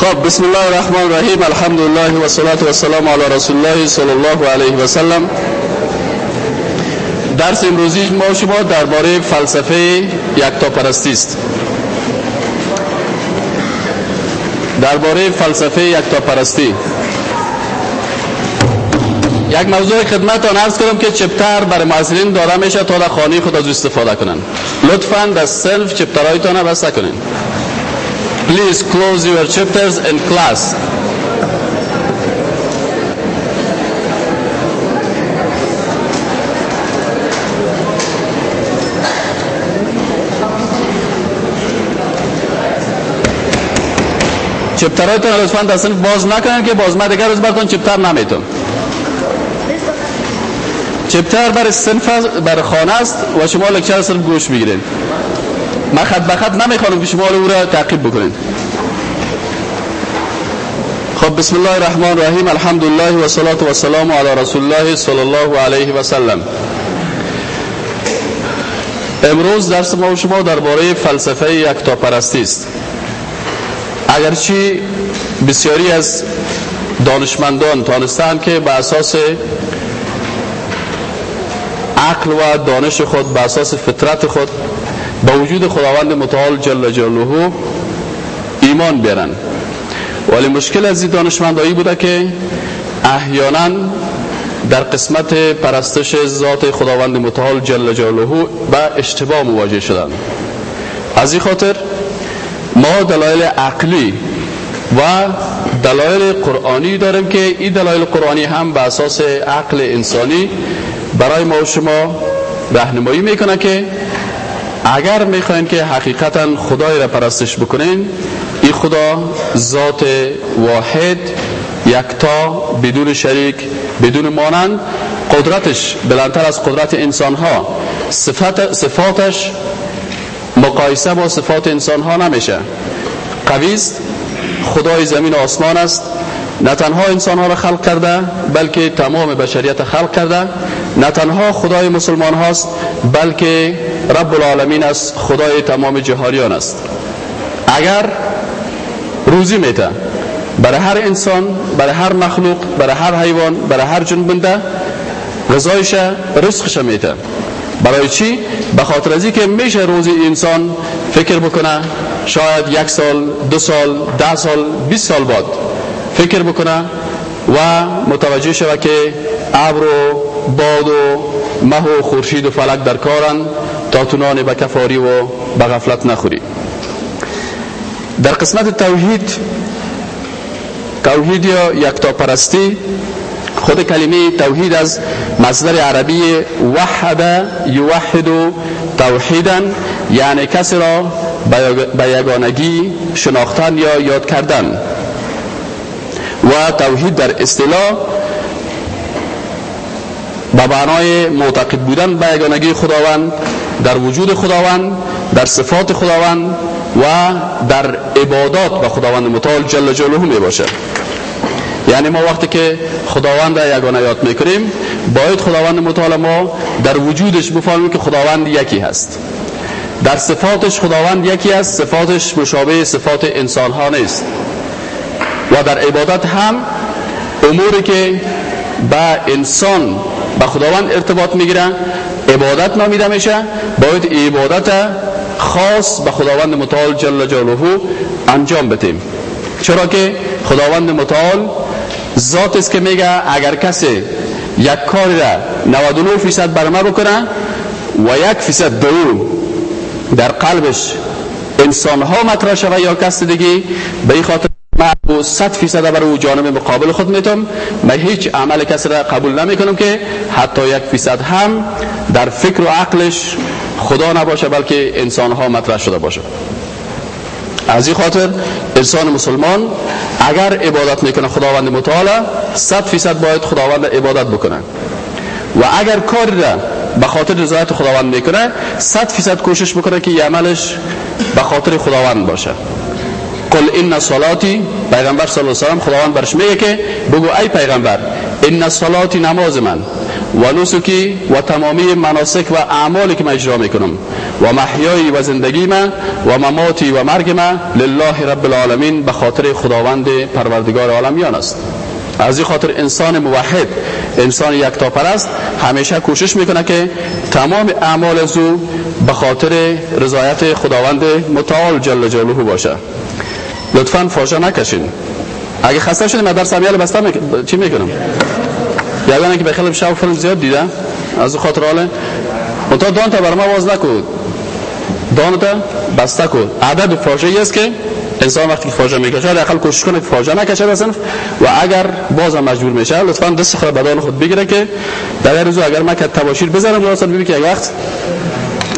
خب بسم الله الرحمن الرحیم. الحمد لله و صلاة و سلام علی رسول الله صلی الله علیه و سلم. درس امروزی ما شما درباره فلسفه یکتاپرستی است. درباره فلسفه یکتاپرستی. یک موضوع خدمتان عرض کنم که چپتر برای معزلین داده میشه تا در خانه خود از استفاده کنن. لطفا در سلف چپترهایتان بسته کنین Please close your chapters in class. چپترهایتون لطفا در صنف باز نکنن که باز ما دیگر روز براتون چپتر نمیتون چپتر برای صنف برای خانه است و شما لکچر صرف گوش می‌گیرید من خط به نمی‌خوانم که شما رو را تعقیب بکنید خب بسم الله الرحمن الرحیم. الحمد لله و صلاة و سلام علی رسول الله صلی الله علیه و سلم. امروز درس ما و شما درباره فلسفه یکتاپرستی است. اگرچه بسیاری از دانشمندان تانستند که به اساس عقل و دانش خود به اساس فطرت خود با وجود خداوند متعال جل جلاله ایمان بیارن. ولی مشکل از این دانشمندایی بوده که احیانا در قسمت پرستش ذات خداوند متعال جل جلاله به اشتباه مواجه شدن. از این خاطر ما دلایل عقلی و دلایل قرآنی داریم که این دلایل قرآنی هم به اساس عقل انسانی برای ما و شما راهنمایی می‌کنه که اگر می‌خواین که حقیقتا خدای را پرستش بکنین این خدا ذات واحد یکتا بدون شریک بدون مانند قدرتش بلندتر از قدرت انسان ها صفت صفاتش مقایسه با صفات انسان ها نمیشه قویست خدای زمین و آسمان است. نه تنها انسان ها را خلق کرده بلکه تمام بشریت خلق کرده. نه تنها خدای مسلمان هاست بلکه رب العالمین است خدای تمام جهاریان است. اگر روزی میته برای هر انسان برای هر مخلوق برای هر حیوان برای هر جنبنده غذایش رزقش میته برای چی؟ به خاطر ازی که میشه روزی انسان فکر بکنه شاید یک سال دو سال ده سال بیست سال بعد فکر بکنه و متوجه شود که ابر و باد و مه و خورشید و فلک در کارن. تا تو نان به کفاری و به غفلت نخوری. در قسمت توحید توحید یا یکتاپرستی خود کلمه توحید از مصدر عربی وحد یوحد توحیدا یعنی کسی را به یگانگی شناختن یا یاد کردن. و توحید در اصطلاح به معنای معتقد بودن به یگانگی خداوند در وجود خداوند در صفات خداوند و در عبادات به خداوند متعال جل جلاله می باشه یعنی ما وقتی که خداوند یگانه یاد می‌کنیم باید خداوند متعال ما در وجودش بفهمیم که خداوند یکی هست. در صفاتش خداوند یکی است صفاتش مشابه صفات انسان ها نیست. و در عبادت هم اموری که به انسان به خداوند ارتباط می‌گیره عبادت نامیده میشه باید عبادت خاص به خداوند متعال جل جلاله انجام بدیم. چرا که خداوند متعال ذات است که میگه اگر کسی یک کاری را 99 فیصد برمه بکنه و یک فیصد دو در قلبش انسان ها مطرح یا کس دیگه به خاطر من 100 فیصد بر او جانب مقابل خود میتم من هیچ عمل کسی را قبول نمی کنم که حتی یک فیصد هم در فکر و عقلش خدا نباشه بلکه انسان ها مطرح شده باشه. از این خاطر انسان مسلمان اگر عبادت می‌کنه خداوند متعال 100 فیصد باید خداوند عبادت بکنه. و اگر کاری را به خاطر رضایت خداوند می‌کنه 100 فیصد کوشش بکنه که عملش به خاطر خداوند باشه. قل ان صلاتی پیغمبر صلی الله علیه و خداوند برش میگه که بگو ای پیغمبر ان صلاتی نماز من و نسکی و تمامی مناسک و اعمالی که من اجرا می‌کنم و محیایی و زندگی من و مماتی و مرگ من لله رب العالمین به خاطر خداوند پروردگار عالمیان است. از این خاطر انسان موحد انسان یکتا پرست همیشه کوشش می‌کنه که تمام اعمال از او به خاطر رضایت خداوند متعال جل جلاله باشه. لطفا فاشه نکشین. اگه خسته شدیم من درس امیال بسته می... چی می‌کنم؟ یادانه که بخیلی شب فیلم زیاد دیده. از خاطر حاله. تا دان تا بر ما باز نکود دان تا بسته کود عدد فاشه است که انسان وقتی که فاجعه می‌کشه اقل کوشش کنه که فاجعه نکشه به و اگر باز هم مجبور میشه لطفا دست خود بدان خود بگیره که در روز اگر من که تباشیر بزنم راست ببین که وقت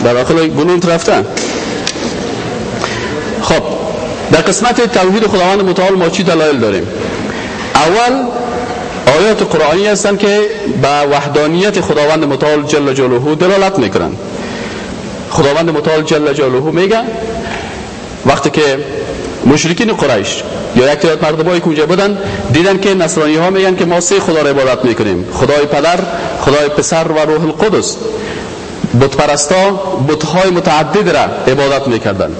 در داخل بلوند رفتن خب در قسمت توحید خداوند متعال ما چی دلایل داریم؟ اول آیات قرآنی هستند که به وحدانیت خداوند متعال جل جلاله دلالت می‌کنن خداوند متعال جل جلاله میگه وقتی که مشرکین قریش یا یک تعداد مردمایی که بودن دیدن که نصرانی ها میگن که ما سه خدا را عبادت می‌کنیم. خدای پدر خدای پسر و روح القدس. بت پرستا بت های متعدد را عبادت می‌کردن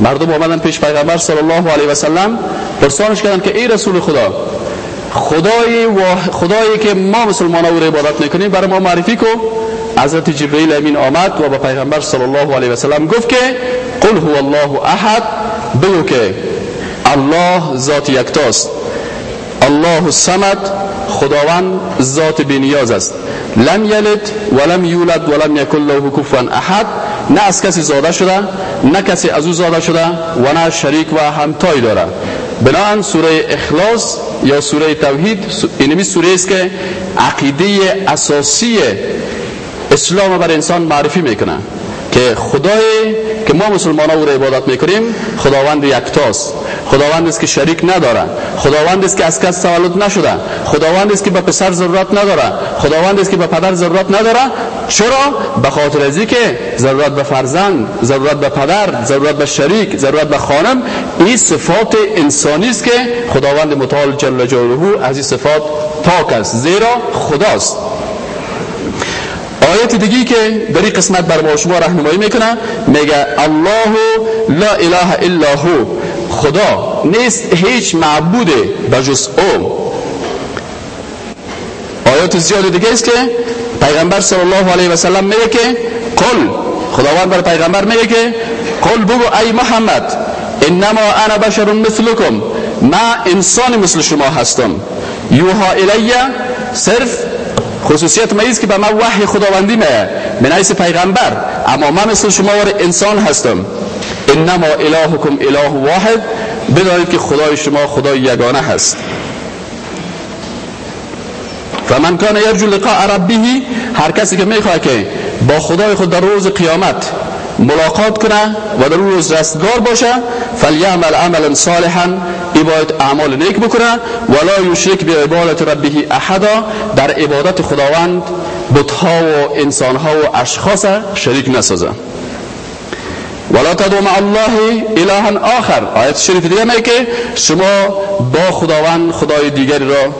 مردم آمدن پیش پیغمبر صلی الله علیه و سلم پرسانش کردن که ای رسول خدا خدای و خدایی که ما مسلمان را عبادت می‌کنیم برای ما معرفی کو حضرت جبرئیل امین آمد و به پیغمبر صلی الله علیه و سلم گفت که قل هو الله احد بگو که الله ذات یکتاست. الله الصمد خداوند ذات بینیاز است. لم یلد ولم یولد ولم یکن له کفوا احد. نه از کسی زاده شده نه کسی از او زاده شده و نه شریک و همتای داره. بنابراین سوره اخلاص یا سوره توحید اینمی سوره است که عقیده اساسی اسلام بر انسان معرفی می‌کنه که خدای که ما مسلمان ها او را عبادت می‌کنیم خداوند یکتاست. خداوند است که شریک نداره خداوند است که از کس تولد نشده خداوند است که به پسر ضرورت نداره خداوند است که به پدر ضرورت نداره چرا؟ به خاطر از که ضرورت به فرزند ضرورت به پدر ضرورت به شریک ضرورت به خانم این صفات انسانی است که خداوند متعال جل جلاله از این صفات پاک است. زیرا خداست. آیت دیگی که در این قسمت بر ما شما راهنمایی می‌کنه میگه الله لا اله الا هو. خدا نیست هیچ معبود بجز او. آیات زیاد دیگه است که پیغمبر صلی الله علیه و سلم میگه که قل خداوند بر پیغمبر میگه که قل بگو ای محمد انما انا بشر مثلکم ما انسان مثل شما هستم. یوها الیه صرف خصوصیت ما که به من وحی خداوندی میه من پیغمبر اما من مثل شما انسان هستم. انما الهکم اله واحد بدانید که خدای شما خدای یگانه هست. و من کان یرجو لقاء ربه هر کسی که می‌خواد که با خدای خود در روز قیامت ملاقات کنه و در روز رستگار باشه فلیعمل عملا صالحا ای باید اعمال نیک بکنه ولا یشرک به عبادت ربه احدا در عبادت خداوند بتها و انسانها و اشخاص شریک نسازه. ولا تدعو مع الله اله آخر. آیت شریف دیگه میگه که شما با خداوند خدای دیگری را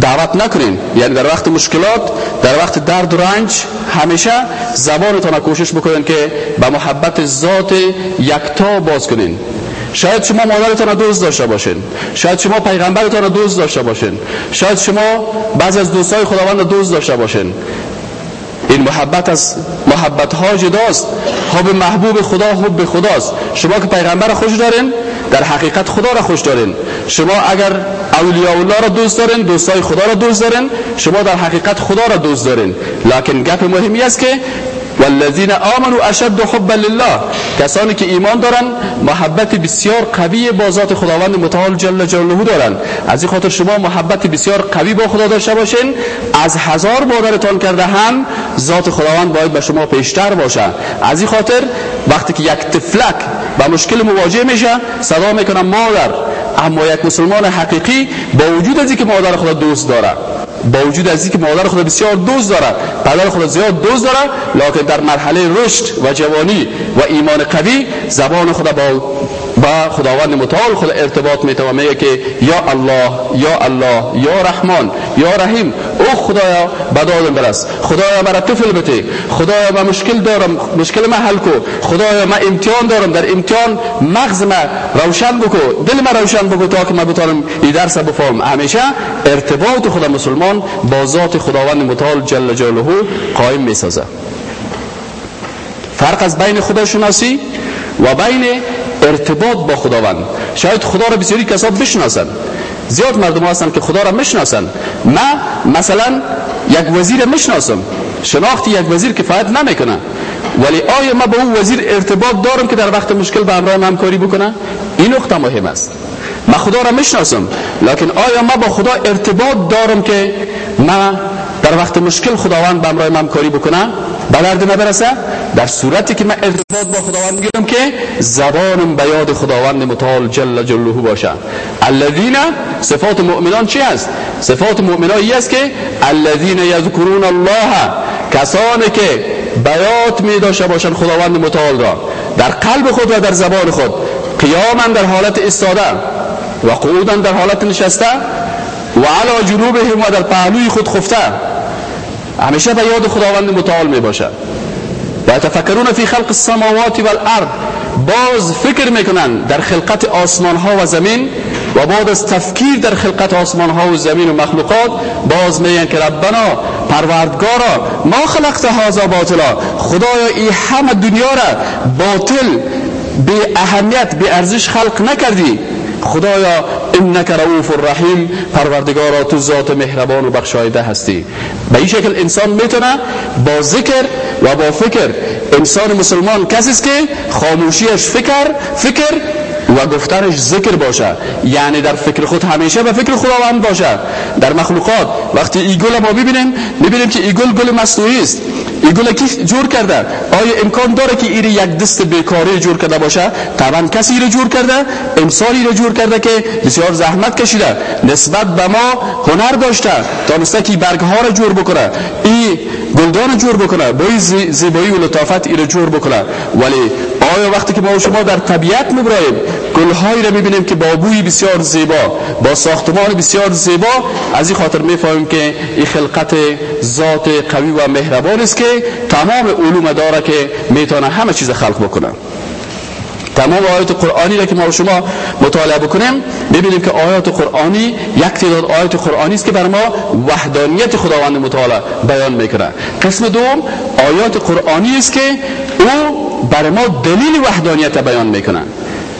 دعوت نکنین. یعنی در وقت مشکلات در وقت درد و رنج همیشه زبانتان کوشش بکنین که به محبت ذات یکتا باز کنین. شاید شما مادرتان را دوست داشته باشین. شاید شما پیغمبرتان را دوست داشته باشین. شاید شما بعضی از دوستای خداوند را دوست داشته باشین. این محبت از محبت ها جداست حب محبوب خدا حب خداست. شما که پیغمبر خوش دارین در حقیقت خدا را خوش دارین. شما اگر اولیاء الله را دوست دارین دوستای خدا را دوست دارین شما در حقیقت خدا را دوست دارین. لکن گپ مهمی است که والذین آمنوا اشد حبا لله. کسانی که ایمان دارن محبت بسیار قوی با ذات خداوند متعال جل جلاله دارن از این خاطر شما محبت بسیار قوی با خدا داشته باشین. از هزار مادرتان کرده هم ذات خداوند باید به شما پیشتر باشه. از این خاطر وقتی که یک تفلک با مشکل مواجه میشه صدا می‌کنه مادر اما یک مسلمان حقیقی با وجود از اینکه مادر خدا دوست داره با وجود از اینکه مادر خدا بسیار دوست داره پدر خدا زیاد دوست داره لکن در مرحله رشد و جوانی و ایمان قوی زبان خدا با با خداوند متعال خود ارتباط می‌تونه میگه که یا الله یا الله یا رحمان یا رحیم. او خدایا بدادم برس خدایا برا طفل بده. خدایا من مشکل دارم. مشکل ما حل کو خدایا من امتحان دارم. در امتحان مغز ما روشن بکو دل ما روشن بکو تا که من بتونم این درس بفهم همیشه ارتباط خدا مسلمان با ذات خداوند متعال جل جلاله قائم می‌سازه فرق از بین خداشناسی و بین ارتباط با خداوند. شاید خدا را بسیاری کسا بشناسند. زیاد مردم هستن که خدا را می‌شناسند ما مثلا یک وزیر می‌شناسم شناخت یک وزیر کفایت نمی‌کنه. ولی آیا ما با اون وزیر ارتباط دارم که در وقت مشکل به همراه همکاری بکنه؟ این نقطه مهم است. ما خدا را می‌شناسم لکن آیا ما با خدا ارتباط دارم که ما در وقت مشکل خداوند به همراه همکاری بکنه به درد نبرسه. در صورتی که من ارتباط با خداوند می‌گیرم که زبانم به یاد خداوند متعال جل جلاله باشه. الذین صفات مؤمنان چی است صفات مؤمنان است که الذین یذکرون الله کسانی که بیات می داشته باشند خداوند متعال را. در قلب خود و در زبان خود. قیاما در حالت استاده و قعودا در حالت نشسته و علا جنوبهم و در پهلوی خود خفته. همیشه به یاد خداوند متعال می باشد و تفکرون فی خلق السماوات والارض. باز فکر می‌کنن در خلقت آسمان ها و زمین و بعد از تفکیر در خلقت آسمان ها و زمین و مخلوقات باز میگن که ربنا پروردگارا ما خلقت هازا باطلا. خدایا ای همه دنیا را باطل به اهمیت به ارزش خلق نکردی. خدایا انک رؤوف الرحیم پروردگارا تو ذات مهربان و بخشایده هستی. به این شکل انسان می‌تونه با ذکر و با فکر انسان مسلمان کسی است که خاموشیش فکر فکر و گفتنش ذکر باشه. یعنی در فکر خود همیشه به فکر خداوند باشه. در مخلوقات وقتی ای گل ما ببینیم می‌بینیم که ای گل گل مصنوعی است. ای گل کی جور کرده؟ آیا امکان داره که ایره یک دست بیکاری جور کرده باشه؟ طبعا کسی رو جور کرده انسانی رو جور کرده که بسیار زحمت کشیده. نسبت به ما هنر داشته تانسته که برگ ها رو جور بکنه. ای گلدان جور بکنه. با زیبایی و لطافت ای رو جور بکنه. ولی آیا وقتی که ما شما در طبیعت میبراییم گلهایی را می‌بینیم که با بوی بسیار زیبا با ساختمان بسیار زیبا. از این خاطر می‌فهمیم که این خلقت ذات قوی و مهربان است که تمام علوم داره که می‌تونه همه چیز خلق بکنه. تمام آیات قرآنی را که ما شما مطالعه بکنیم ببینیم که آیات قرآنی یک تعداد آیات قرآنی است که بر ما وحدانیت خداوند متعال بیان می‌کنه قسم دوم آیات قرآنی است که او بر ما دلیل وحدانیت بیان می‌کنه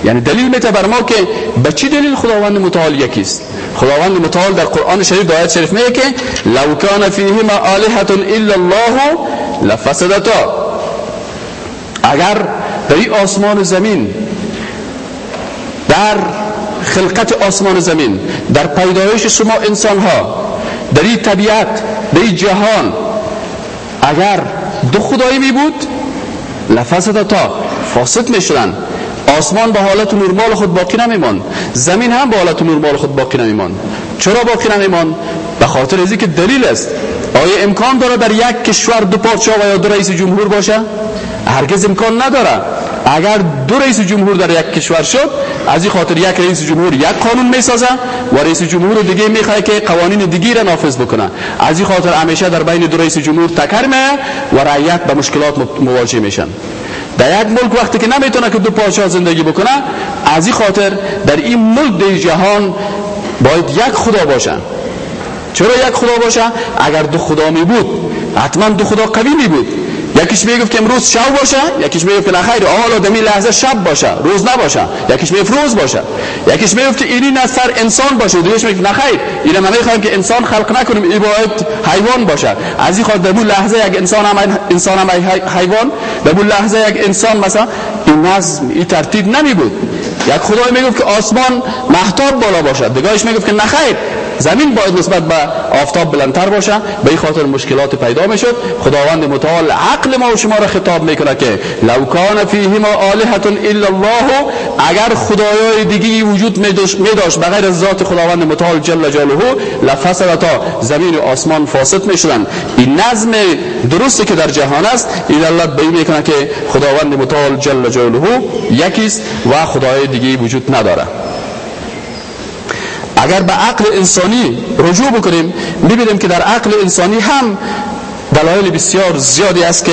یعنی دلیل میته بر ما که به چی دلیل خداوند متعال یکیست؟ خداوند متعال در قرآن شریف در آیت شریف میگه که لو کان فیهما آلهه الا الله لفسدتا. اگر در این آسمان زمین در خلقت آسمان زمین در پیدایش شما انسان ها در این طبیعت در این جهان اگر دو خدایی می بود لفسدتا فاسد می شدن آسمان به حالت نرمال خود باقی نمیمان زمین هم به حالت نرمال خود باقی نمیمان چرا باقی نمیمان به خاطر ازی که دلیل است. آیا امکان داره در یک کشور دو پادشاه و یا دو رئیس جمهور باشه؟ هرگز امکان نداره. اگر دو رئیس جمهور در یک کشور شد از این خاطر یک رئیس جمهور یک قانون می‌سازه و رئیس جمهور دیگه می‌خواد که قوانین دیگه را نافذ بکنه. از این خاطر همیشه در بین دو رئیس جمهور تکر و رعیت به مشکلات مواجه میشن. در یک ملک وقتی که نمی‌تونه که دو پادشاه زندگی بکنه از این خاطر در این ملک در جهان باید یک خدا باشن. چرا یک خدا باشه اگر دو خدا می بود حتما دو خدا قوی می بود. یکیش می‌گفت که امروز شب باشه یکیش می‌گفت که نخیر حالا دمی لحظه شب باشه روز نباشه. یکیش می‌گفت روز باشه. یکیش می‌گفت که اینی نه سر انسان باشه. دیگهش می‌گفت نخیر اینا ما می‌خوایم که انسان خلق نکنیم این باید حیوان باشه. از این خاطر در لحظه یک انسان هم انسان هم حیوان در لحظه یک انسان مثلا این نظم این ترتیب نمی بود یک خدای می‌گفت که آسمان محتاب بالا باشد. دیگهش می‌گفت که نخیر زمین باید نسبت به آفتاب بلندتر باشه. به این خاطر مشکلات پیدا می‌شد. خداوند متعال عقل ما و شما را خطاب می‌کنه که لو کان فیهما آلهه الا الله اگر خدایای دیگه وجود می داشت بغیر از ذات خداوند متعال جل جلاله لفسدتا زمین و آسمان فاسد می‌شدن این نظم درستی که در جهان است این الله بیان می‌کنه که خداوند متعال جل جلاله یکیست و خدای دیگه وجود نداره اگر به عقل انسانی رجوع بکنیم می‌بینیم که در عقل انسانی هم دلایل بسیار زیادی است که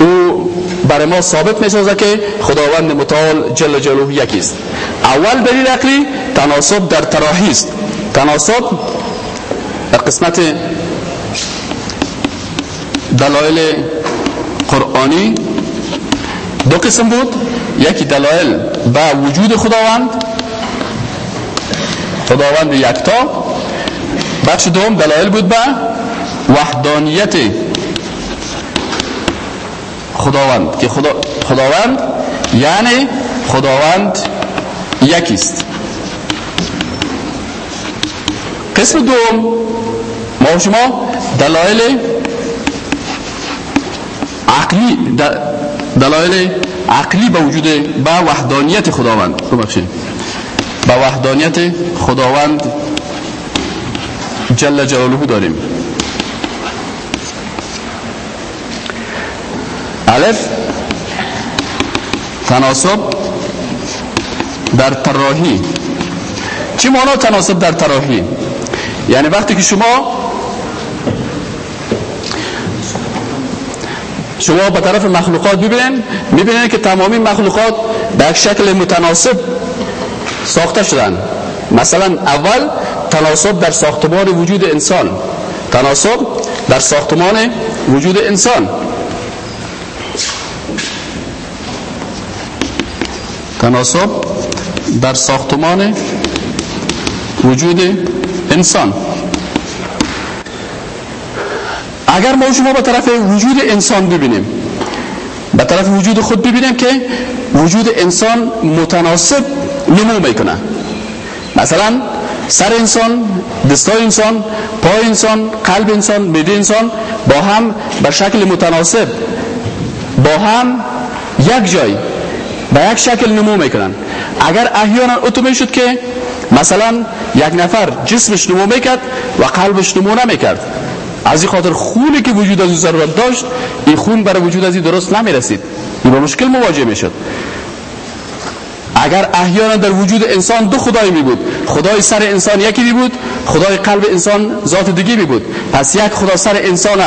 او برای ما ثابت می‌سازه که خداوند متعال جل جلاله یکی است. اول دلیل عقلی تناسب در تراحی است. تناسب در قسمت دلایل قرآنی دو قسم بود. یکی دلایل به وجود خداوند خداوند یکتا. بخش دوم دلایل بود به وحدانیت خداوند که خدا خداوند یعنی خداوند یکیست. قسم دوم ما شما دلایل عقلی دلایل عقلی به وجود به وحدانیت خداوند. ببخشید. به وحدانیت خداوند جل جلاله داریم. الف تناسب در طراحی. چی مانا تناسب در طراحی؟ یعنی وقتی که شما شما به طرف مخلوقات ببینید می‌بینید که تمامی مخلوقات به شکل متناسب ساخته شدن. مثلا اول تناسب در ساختمان وجود انسان. تناسب در ساختمان وجود انسان. تناسب در ساختمان وجود انسان. اگر ما شما به طرف وجود انسان ببینیم به طرف وجود خود ببینیم که وجود انسان متناسب نمو می‌کنه. مثلا سر انسان دستای انسان پای انسان قلب انسان انسان با هم به شکل متناسب با هم یک جای به یک شکل نمو می‌کنن. اگر احیانا اتو می‌شد که مثلا یک نفر جسمش نمو می‌کرد و قلبش نمو نمی‌کرد. از این خاطر خونی که وجود از او ضرورت داشت این خون برای وجود از این درست نمی‌رسید. این با مشکل مواجه می‌شد. اگر احیانا در وجود انسان دو خدای می بود خدای سر انسان یکی می بود خدای قلب انسان ذات دیگه می بود. پس یک خدا سر انسان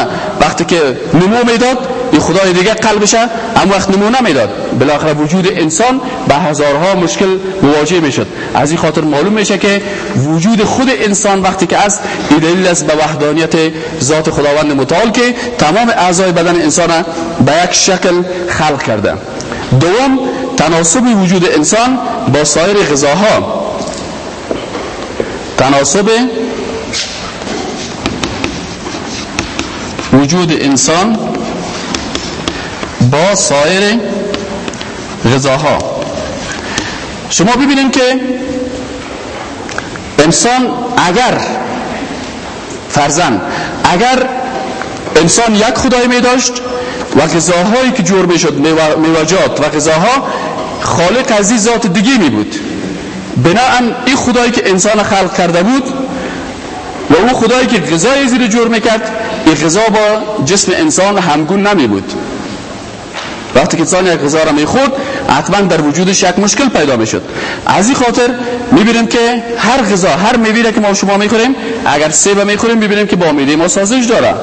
وقتی که نمو می‌داد این خدای دیگه قلبشه هم وقت نمو نمی‌داد بالاخره وجود انسان به هزارها مشکل مواجه می‌شد از این خاطر معلوم میشه که وجود خود انسان وقتی که این دلیل است به وحدانیت ذات خداوند متعال که تمام اعضای بدن انسان به یک شکل خلق کرده. دوم تناسب وجود انسان با سایر غذاها. تناسب وجود انسان با سایر غذاها. شما ببینیم که انسان اگر فرزن اگر انسان یک خدای می داشت و غذاهایی که جور می شد میوجات و غذاها خالق از این ذات دیگه می بود. بناهن این خدایی که انسان خلق کرده بود و اون خدایی که غذای زیر جور می‌کرد این غذا با جسم انسان همگون نمی بود. وقتی که انسان غذا را می‌خورد حتما در وجودش یک مشکل پیدا می‌شد از این خاطر می‌بینیم که هر غذا هر میوه که ما شما می‌خوریم اگر سیب می‌خوریم می‌بینیم که با میده ما سازش داره.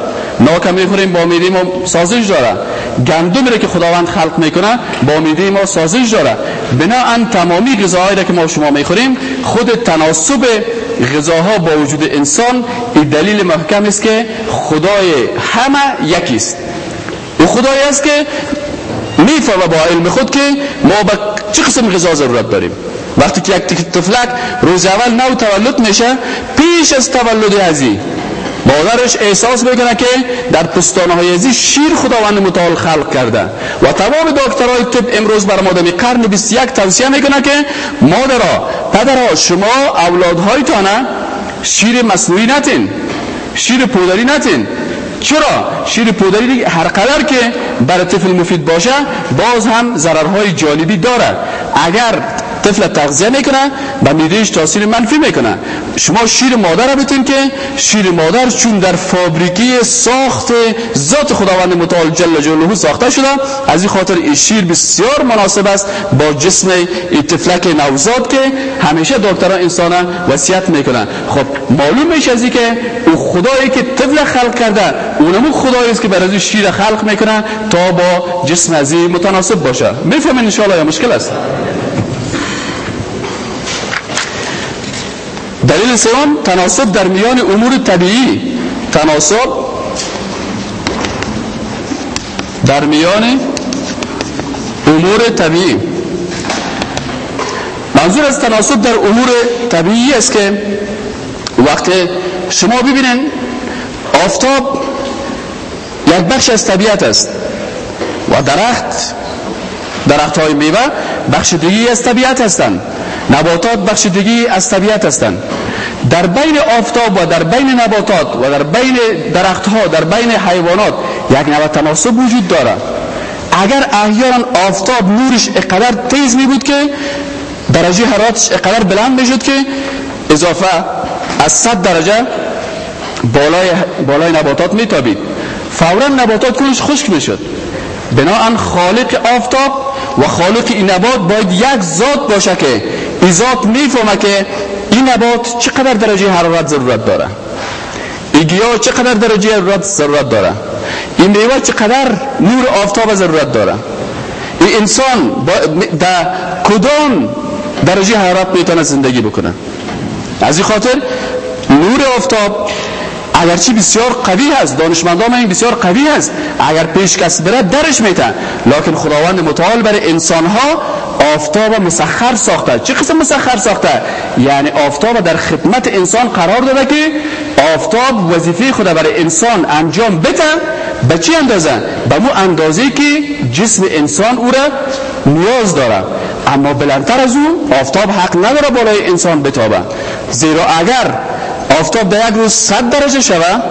ناک می‌خوریم با میده ما سازش داره. گندم که خداوند خلق می‌کنه با میده ما سازش داره. بناهن تمامی غذاهایی که ما شما می‌خوریم خود تناسب غذاها با وجود انسان این دلیل محکم است که خدای همه یکیست او خدایی است که می‌فهمه با علم خود که ما به چه قسم غذا ضرورت داریم. وقتی که یک طفلک روز اول نو تولد میشه پیش از تولد ازی مادرش احساس می‌کنه که در پستانه های ازی شیر خداوند متعال خلق کرده. و تمام دکترهای طب امروز بر مادمی قرن 21 توصیه می‌کنه که مادرها پدرها شما اولادهایتان شیر مصنوعی نتین شیر پودری نتین. چرا؟ شیر پودری هر قدر که برای طفل مفید باشه باز هم ضررهای جانبی داره. اگر طفل تغذیه می‌کنه و میدهش تاثیر منفی می‌کنه. شما شیر مادر رو بتین که شیر مادر چون در فابریکی ساخت ذات خداوند متعال جل جلاله ساخته شده از این خاطر این شیر بسیار مناسب است با جسم این طفلک نوزاد که همیشه دکتران انسان وصیت می‌کنن. خب معلوم میشه از که او خدایی که طفل خلق کرده اونمو خدایی است که برای شیر خلق می‌کنه تا با جسم از متناسب باشه. می‌فهمین ان یا مشکل است؟ دلیل سوم تناسب در میان امور طبیعی. تناسب در میان امور طبیعی. منظور از تناسب در امور طبیعی است که وقت شما ببینن آفتاب یک بخش از طبیعت است و درخت درخت های میوه بخش دیگی از طبیعت هستند. نباتات بخش دیگی از طبیعت هستند. در بین آفتاب و در بین نباتات و در بین درختها در بین حیوانات یک نوع تناسب وجود داره اگر احیانا آفتاب نورش اقدر تیز می بود که درجه حرارتش اقدر بلند می شد که اضافه از 100 درجه بالای, بالای نباتات می تابید فورا نباتات کنش خشک می شد بناهن خالق آفتاب و خالق این نبات باید یک ذات باشه که این ذات می‌فهمه که این نبات چقدر درجه حرارت ضرورت داره؟ این گیاه چقدر درجه حرارت ضرورت داره؟ این میوه چقدر نور آفتاب ضرورت داره؟ این انسان در کدام درجه حرارت می‌تونه زندگی بکنه؟ از این خاطر نور آفتاب اگرچه بسیار قوی هست دانشمندان این بسیار قوی هست اگر پیش کس بره درش میته لکن خداوند متعال برای انسان ها آفتاب مسخر ساخته. چه قسم مسخر ساخته؟ یعنی آفتاب در خدمت انسان قرار داده که آفتاب وظیفه خود برای انسان انجام بده به چی اندازه؟ به مو اندازه که جسم انسان او را نیاز داره. اما بلندتر از او آفتاب حق نداره بالای انسان بتابه. زیرا اگر آفتاب در یک روز 100 درجه شود.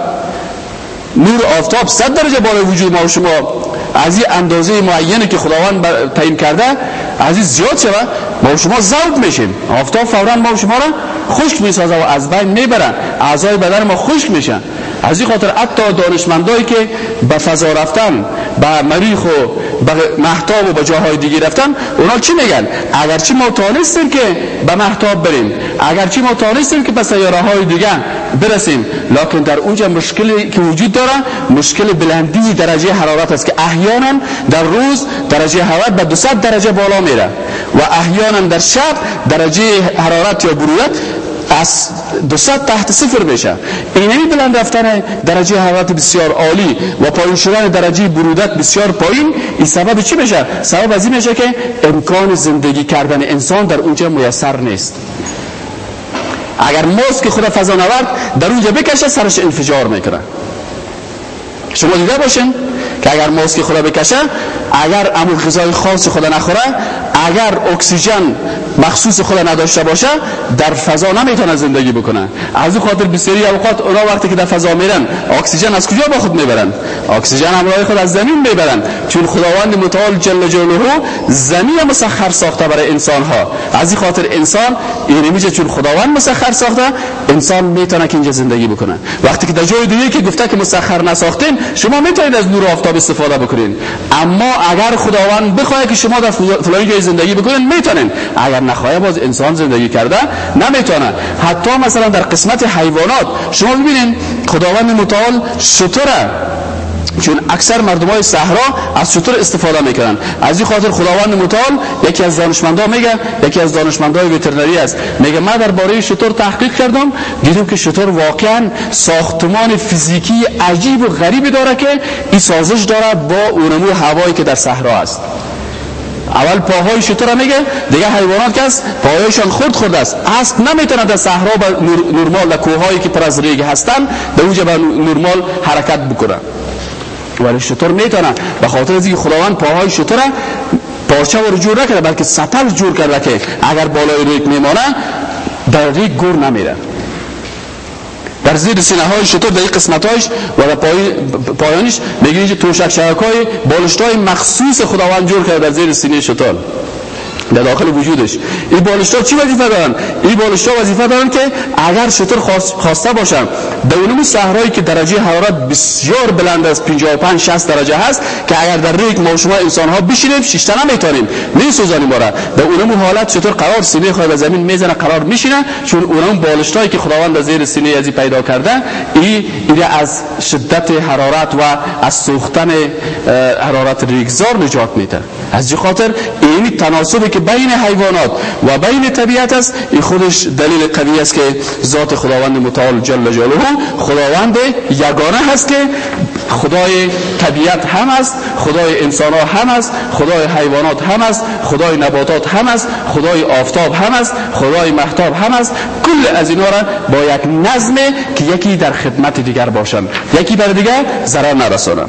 نور آفتاب 100 درجه بالای وجود ما و شما از این اندازه معینه که خداوند تعیین کرده از این زیاد شود. ما و شما زود میشیم. آفتاب فورا ما و شما را خشک می‌سازه و از بین می‌بره. اعضای بدن ما خشک میشن. از این خاطر حتی دانشمندایی که به فضا رفتن به مریخ و به محتاب و به جاهای دیگه رفتن اونا چی میگن؟ اگرچه ما تانستیم که به محتاب بریم اگرچه ما تانستیم که به سیاره های دیگه برسیم لکن در اونجا مشکلی که وجود داره مشکل بلندی درجه حرارت است که احیانا در روز درجه حرارت به 200 درجه بالا میره و احیانا در شب درجه حرارت یا برودت از 200 تحت صفر میشه اینمی بلند رفتن درجه حرارت بسیار عالی و پایین شدن درجه برودت بسیار پایین. این سبب چی میشه سبب از این میشه که امکان زندگی کردن انسان در اونجا میسر نیست. اگر ماسک خود فضا نورد در اونجا بکشه سرش انفجار می‌کنه. شما دیده باشین که اگر ماسک خدا بکشه اگر امو غذای خاص خدا نخوره اگر اکسیژن مخصوص خود نداشته باشه در فضا نمی‌تونه زندگی بکنه. از این خاطر بسیاری اوقات اونا وقتی که در فضا میرن اکسیژن از کجا با خود می‌برن؟ اکسیژن همراه خود از زمین می‌برن. چون خداوند متعال جل جلاله زمین مسخر ساخته برای انسان ها از این خاطر انسان این میشه چون خداوند مسخر ساخته انسان می‌تونه که اینجا زندگی بکنه. وقتی که در جای دیگه که گفته که مسخر نساختین شما می‌تونید از نور آفتاب استفاده بکنین. اما اگر خداوند بخواد که شما در فلانی جای زندگی بکنین می‌تونین. اگر نخواهی باز انسان زندگی کرده نمی‌تونه. حتی مثلا در قسمت حیوانات شما ببینین خداوند متعال شطوره چون اکثر مردم های صحرا از شطور استفاده می‌کنن. از این خاطر خداوند متعال یکی از دانشمندان میگه یکی از دانشمندای وترنری است. میگه من درباره شطور تحقیق کردم دیدم که شطور واقعا ساختمان فیزیکی عجیب و غریبی داره که این سازش داره با اونمو هوایی که در صحرا است اول پاهای شطور میگه دیگه حیوانات که است پاهایشان خرد خورده است. اسب نمی‌تونه در صحرا به نرمال در کوههایی که پر از ریگ هستن به اونجا به نرمال حرکت بکنه. ولی شطور می‌تونه. به خاطر از خداوند پاهای شطور پارچه رو جور نکرده بلکه سطل جور کرده که اگر بالای ریگ میمانه در ریگ گور نمیره. در زیر سینه های شطور در این قسمت هایش و در پای پایانش میگه که توشک شبک های بالشت های مخصوص خداوند جور کرده در زیر سینه شطور در داخل وجودش. این بالشتا چی وظیفه دارن؟ این بالشتا وظیفه دارن که اگر شطور خواسته باشن در اونم صحرایی که درجه حرارت بسیار بلند از 55 60 درجه هست که اگر در ریک ما شما انسان ها بشینیم شش نمی‌تونیم سوزانی باره در اونم حالت شطور قرار سینه خود به زمین می‌زنه قرار میشینه چون اونم بالشتایی که خداوند زیر سینه ازی پیدا کرده این این از شدت حرارت و از سوختن حرارت ریگزار نجات میده. از خاطر این تناسبی که بین حیوانات و بین طبیعت است این خودش دلیل قوی است که ذات خداوند متعال جل جلاله خداوند یگانه هست که خدای طبیعت هم است خدای انسان ها هم است خدای حیوانات هم است خدای نباتات هم است خدای آفتاب هم است خدای محتاب هم است. کل از اینا را با یک نظم که یکی در خدمت دیگر باشند یکی بر دیگر ضرر نرسانند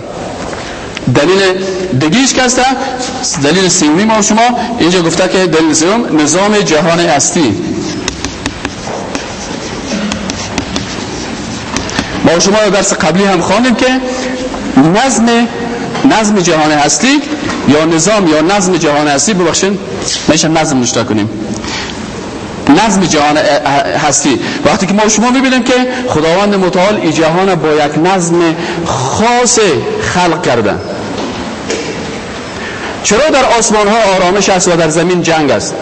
دلیل دگیش کسته دلیل سیمی ما شما. اینجا گفته که دلیل سیوم نظام جهان هستی ما شما در درس قبلی هم خواندیم که نظم نظم جهان هستی یا نظام یا نظم جهان هستی ببخشید میشه نظم نشته کنیم. نظم جهان هستی. وقتی که ما شما می‌بینیم که خداوند متعال ای جهان با یک نظم خاص خلق کرده. چرا در آسمان ها آرامش است و در زمین جنگ است؟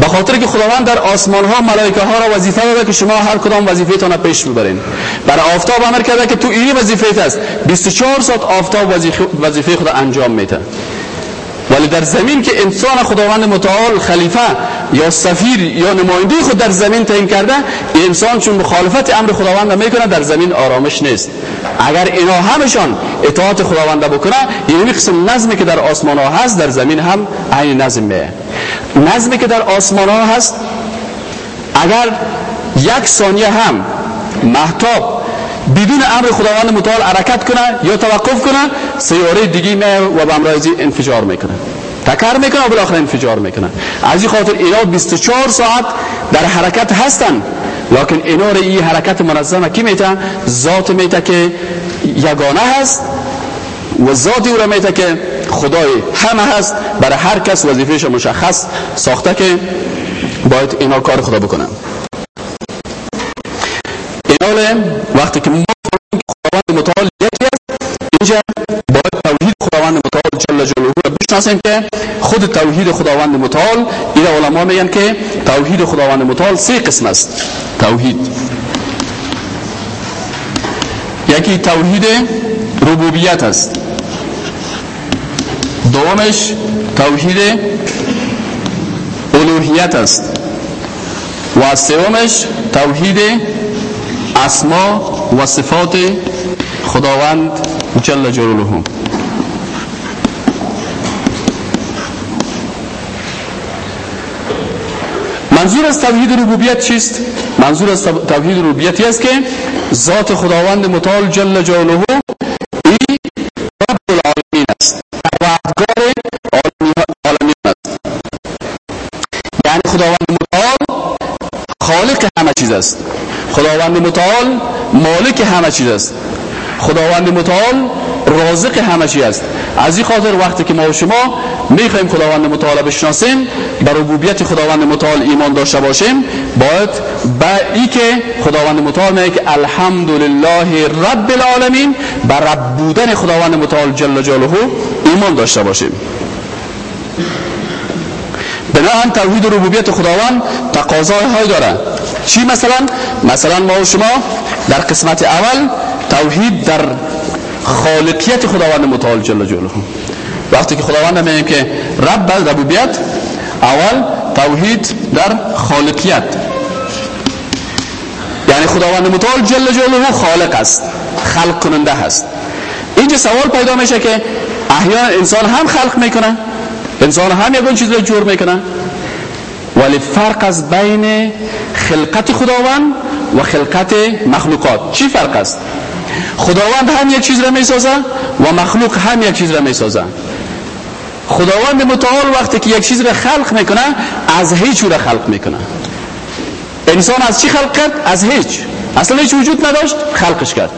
به خاطر که خداوند در آسمان ها ملائکه ها را وظیفه داده که شما هر کدام وظیفه تان پیش ببرین. برای آفتاب امر کرده که تو این وظیفه است. 24 ساعت آفتاب وظیفه خود انجام میده. ولی در زمین که انسان خداوند متعال خلیفه یا سفیر یا نماینده خود در زمین تعیین کرده انسان چون مخالفت امر خداوند می‌کنه در زمین آرامش نیست. اگر اینا همشان اطاعت خداوند بکنه یعنی قسم نظمی که در آسمان ها هست در زمین هم عین نظم میه نظمی که در آسمان ها هست اگر یک ثانیه هم محتاب بدون امر خداوند متعال حرکت کنه یا توقف کنه سیاره دیگه میه و به امرازی انفجار می‌کنه. تکر می‌کنه و بالاخره انفجار می‌کنه. از این خاطر اینا 24 ساعت در حرکت هستن. لکن اینا رو این حرکت منظمه کی میته؟ ذات میته که یگانه هست و ذاتی او را میته که خدای همه هست. برای هر کس وظیفهش مشخص ساخته که باید اینا کار خدا بکنن. وقتی که ما خداوند متعال یکی است اینجا باید توحید خداوند متعال جل جلاله را بشناسیم که خود توحید خداوند متعال این علما میگن که توحید خداوند متعال سه قسم است. توحید. یکی توحید ربوبیت است. دومش توحید الوهیت است. و سومش توحید اسما و صفات خداوند جل جلاله. منظور از توحید ربوبیت چیست؟ منظور از توحید ربوبیتی است که ذات خداوند متعال جل جلاله رب العالمین است. عالمین است. یعنی خداوند متعال خالق همه چیز است. خداوند متعال مالک همه چیز است. خداوند متعال رازق همه چیز است. از این خاطر وقتی که ما و شما می‌خوایم خداوند متعال بشناسیم بر ربوبیت خداوند متعال ایمان داشته باشیم باید با ای که خداوند متعال میگه که الحمدلله رب العالمین بر رب بودن خداوند متعال جل جلاله ایمان داشته باشیم. بناهن توحید ربوبیت خداوند تقاضای های داره. چی مثلا؟ مثلا ما و شما در قسمت اول توحید در خالقیت خداوند متعال جل جلاله. وقتی که خداوند میگه که رب ربوبیت اول توحید در خالقیت. یعنی خداوند متعال جل جلاله خالق است خلق کننده هست اینجا سوال پیدا میشه که احیانا انسان هم خلق می‌کنه انسان هم یکون چیز رو جور می‌کنه. ولی فرق از بین خلقت خداوند و خلقت مخلوقات. چی فرق است؟ خداوند هم یک چیز را می‌سازه و مخلوق هم یک چیز را می‌سازه خداوند متعال وقتی که یک چیز را خلق می‌کنه از هیچ را خلق می‌کنه. انسان از چی خلق کرد؟ از هیچ. اصلا هیچ وجود نداشت خلقش کرد.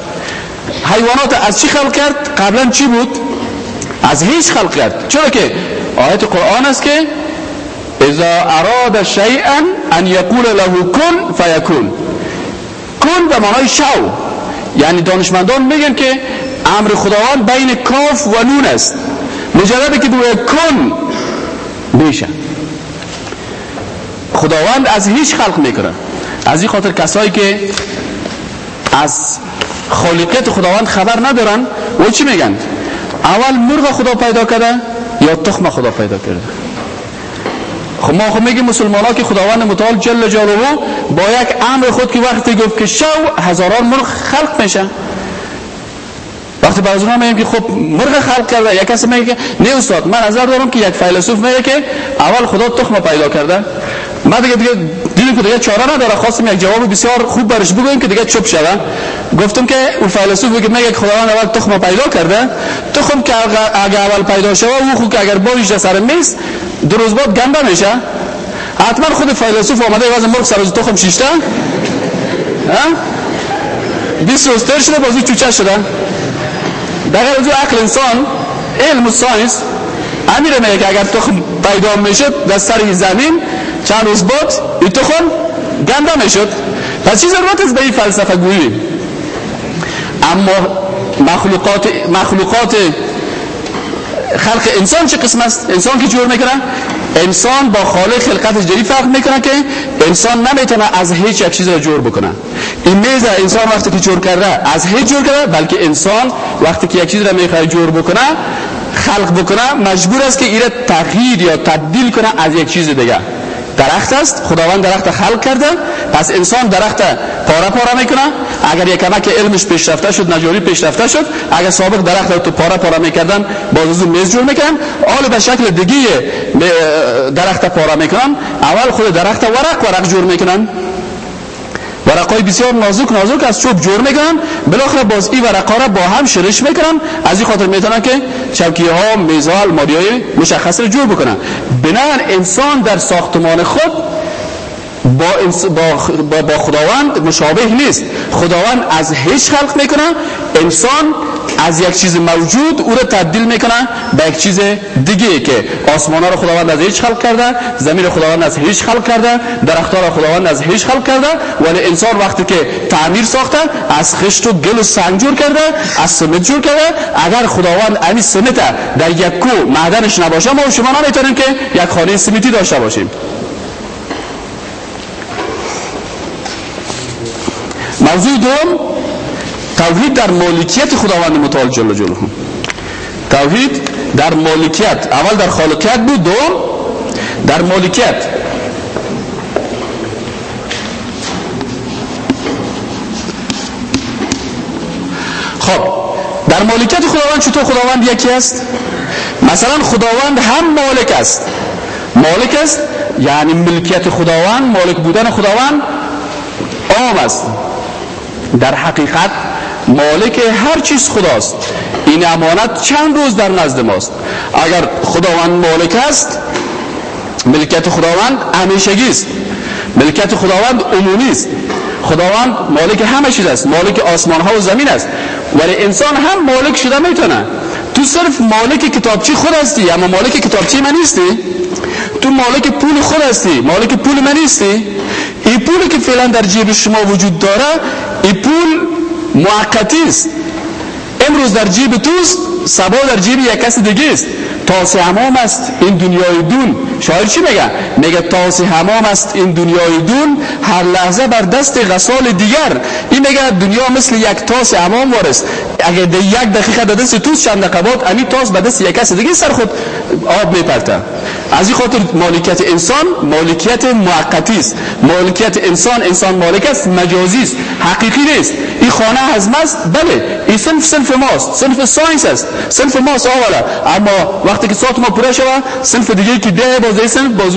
حیوانات از چی خلق کرد؟ قبلا چی بود؟ از هیچ خلق کرد. چرا که آیت قرآن است که اذا اراد شیئا ان یقول له کن فیکون. کن به معنای شو یعنی دانشمندان میگن که امر خداوند بین کاف و نون است. مجرد که بگه کن میشه خداوند از هیچ خلق می‌کنه از این خاطر کسایی که از خالقیت خداوند خبر ندارن و چی میگن؟ اول مرغ خدا پیدا کرده یا تخم خدا پیدا کرده؟ خب ما خب میگیم مسلمان ها که خداوند متعال جل جلاله با یک امر خود که وقتی گفت که شو هزاران مرغ خلق میشه. وقتی بعضی ما میگیم که خب مرغ خلق کرده یک کسی میگه نه استاد من نظر دارم که یک فیلسوف میگه که اول خدا تخم پیدا کرده. ما دیگه دیگه دیدیم که دیگه چاره نداره خواستم یک جواب بسیار خوب برش بگویم که دیگه چوب شده گفتم که اون فیلسوف میگه میگه خداوند اول تخم پیدا کرده. تخم که اگر اول پیدا شده او خود که اگر باویش سر میز دو روز بعد گنده میشه حتما خود فیلسوف آمده واسه مرغ سر از تخم شیشته ها؟ 20 روز تر شده بازی چوچه شده. در غیر عقل انسان علم و ساینس امیره میگه که اگر تخم پیدا می‌شد در سر زمین چند روز بعد این تخم گنده می‌شد. پس چی ضرورت است به این فلسفه گویی؟ اما مخلوقات مخلوقات خلق انسان چه قسم است؟ انسان که جور می‌کنه؟ انسان با خالق خلقتش جدی فرق می‌کنه که انسان نمی‌تونه از هیچ یک چیز جور بکنه. این میز انسان وقتی که جور کرده از هیچ جور کرده بلکه انسان وقتی که یک چیز را می‌خواد جور بکنه خلق بکنه مجبور است که ایره تغییر یا تبدیل کنه از یک چیز دیگه. درخت است. خداوند درخت خلق کرده. پس انسان درخت پاره پاره می‌کنه. اگر یک کمک علمش پیشرفته شد نجاری پیشرفته شد اگر سابق درخت تو پاره پاره می‌کردن باز از میز جور می‌کنن حالا به شکل دیگه درخت پاره می‌کنن. اول خود درخت ورق ورق جور می‌کنن. ورقای بسیار نازک نازک از چوب جور می‌کنن بالاخره باز این ورقا را با هم شرش می‌کنن از این خاطر می‌تونن که چوکی ها میزها الماری های مشخص رو جور بکنن. بنابراین انسان در ساختمان خود با, با, با خداوند مشابه نیست. خداوند از هیچ خلق می‌کنه انسان از یک چیز موجود او را تبدیل می‌کنه به یک چیز دیگه که آسمان ها را خداوند از هیچ خلق کرده زمین خداوند از هیچ خلق کرده درخت ها را خداوند از هیچ خلق کرده ولی انسان وقتی که تعمیر ساخته از خشت و گل و سنگ جور کرده از سمت جور کرده اگر خداوند امی سمت در یک کو معدنش نباشه ما شما نمی‌تونیم که یک خانه سمیتی داشته باشیم. موضوع دوم توحید در مالکیت خداوند متعال جل جلاله. توحید در مالکیت اول در خالقیت بود دوم در مالکیت. خب در مالکیت خداوند چطور خداوند یکی است؟ مثلا خداوند هم مالک است. مالک است یعنی ملکیت خداوند مالک بودن خداوند عام است. در حقیقت مالک هر چیز خداست. این امانت چند روز در نزد ماست. اگر خداوند مالک است ملکیت خداوند همیشگی است. ملکیت خداوند عمومی است. خداوند مالک همه چیز است. مالک آسمان ها و زمین است. ولی انسان هم مالک شده می‌تونه. تو صرف مالک کتابچی خود هستی اما مالک کتابچی من نیستی؟ تو مالک پول خود هستی مالک پول من نیستی؟ این پولی که فعلا در جیب شما وجود داره این پول موقتی است امروز در جیب توست سبا در جیب یک کس دیگه است. تاس همام است این دنیای دون. شاعر چی میگه؟ میگه طاس حمام است این دنیای دون. هر لحظه بر دست غسال دیگر. این میگه دنیا مثل یک طاس حمام وارست اگر در یک دقیقه در دست توست چند دقیقه امی طاس به دست یک کس دیگه سر خود آب میپرته. از این خاطر مالکیت انسان مالکیت موقتی است. مالکیت انسان انسان مالک است مجازی است حقیقی نیست. این خانه از ماست بله. این صنف صنف ماست. صنف science است. صنف ماست اولا اما وقتی که ساعت ما پوره شود صنف دیگه که ده باز صنف باز